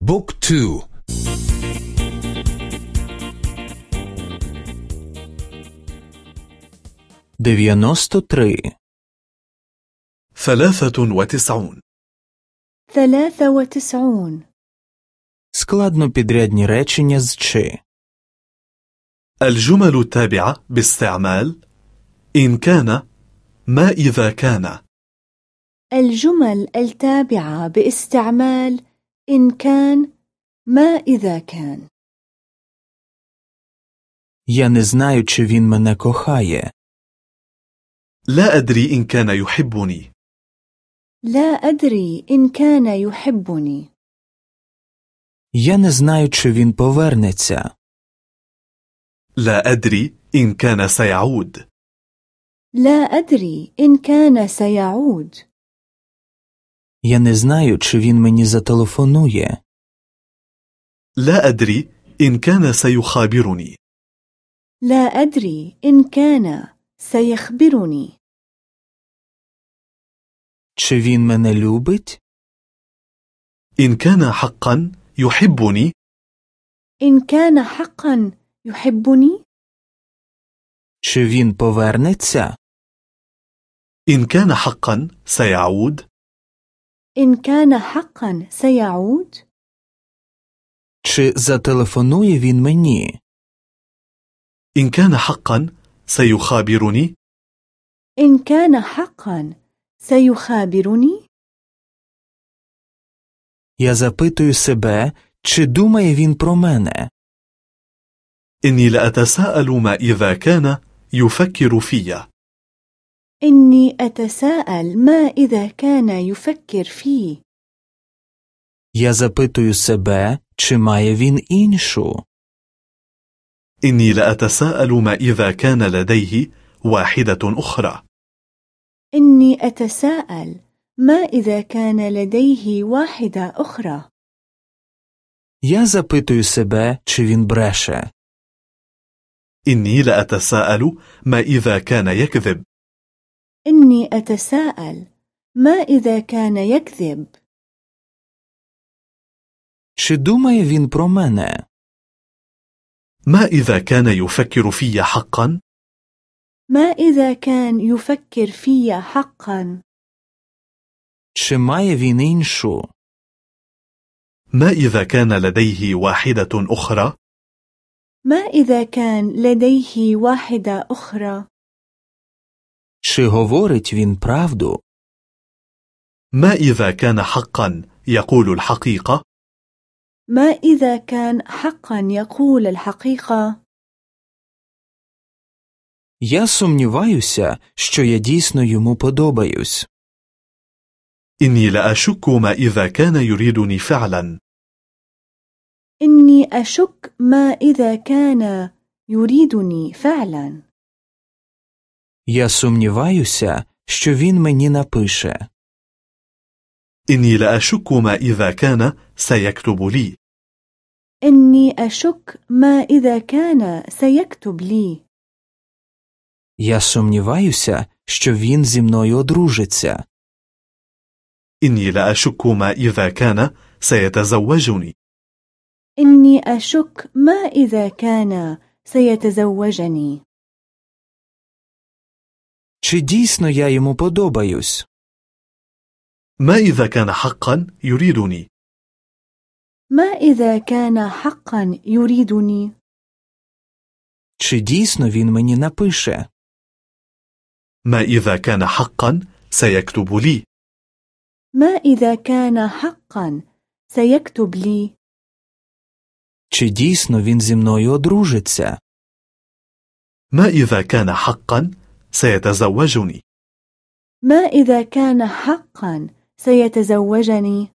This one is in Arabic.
بوك تو дев'яносто три ثلاثة وتسعون ثلاثة وتسعون складно підрядні речення з чи الجمل التابعة باستعمال إن كان ما إذا كان الجمل التابعة باستعمال إن كان ما إذا كان Я не знаю, чи він мене кохає. لا أدري إن كان يحبني لا أدري إن كان يحبني Я не знаю, чи він повернеться. لا أدري إن كان سيعود لا أدري إن كان سيعود Я не знаю, чи він мені зателефонує. لا أدري إن كان سيخابرني لا أدري إن كان سيخبرني Чи він мене любить? إن كان حقا يحبني إن كان حقا يحبني Чи він повернеться? إن كان حقا سيعود إن كان حقا سيعود Чи зателефонує він мені? إن كان حقا سيخابرني إن كان حقا سيخابرني Я запитую себе, чи думає він про мене. إني لأتساءل ما إذا كان يفكر في إني أتساءل ما إذا كان يفكر فيه Я запитую себе, чи має він іншу. إني لأتساءل ما إذا كان لديه واحدة أخرى إني أتساءل ما إذا كان لديه واحدة أخرى Я запитую себе, чи він бреше. إني لأتساءل ما إذا كان يكذب إني أتساءل ما إذا كان يكذب Чи думає він про мене? ما إذا كان يفكر في حقا ما إذا كان يفكر في حقا Чи має він іншу? ما إذا كان لديه واحدة أخرى ما إذا كان لديه واحدة أخرى Чи говорить він правду? ما إذا كان حقا يقول الحقيقة ما إذا كان حقا يقول الحقيقة Я сумніваюся, що я дійсно йому подобаюсь. إني لأشك ما إذا كان يريدني فعلا إني أشك ما إذا كان يريدني فعلا Я сумніваюся, що він мені напише. إني لأشك ما إذا كان سيكتب لي إني أشك ما إذا كان سيكتب لي Я сумніваюся, що він зі мною одружиться. إني لأشك ما إذا كان سيتزوجني إني أشك ما إذا كان سيتزوجني Чи дійсно я йому подобаюсь? ما إذا كان حقا يريدني ما إذا كان حقا يريدني Чи дійсно він мені напише? ما إذا كان حقا سيكتب لي ما إذا كان حقا سيكتب لي Чи дійсно він зі мною одружиться? ما إذا كان حقا سيتزوجني. ما إذا كان حقا سيتزوجني.